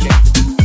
Yeah.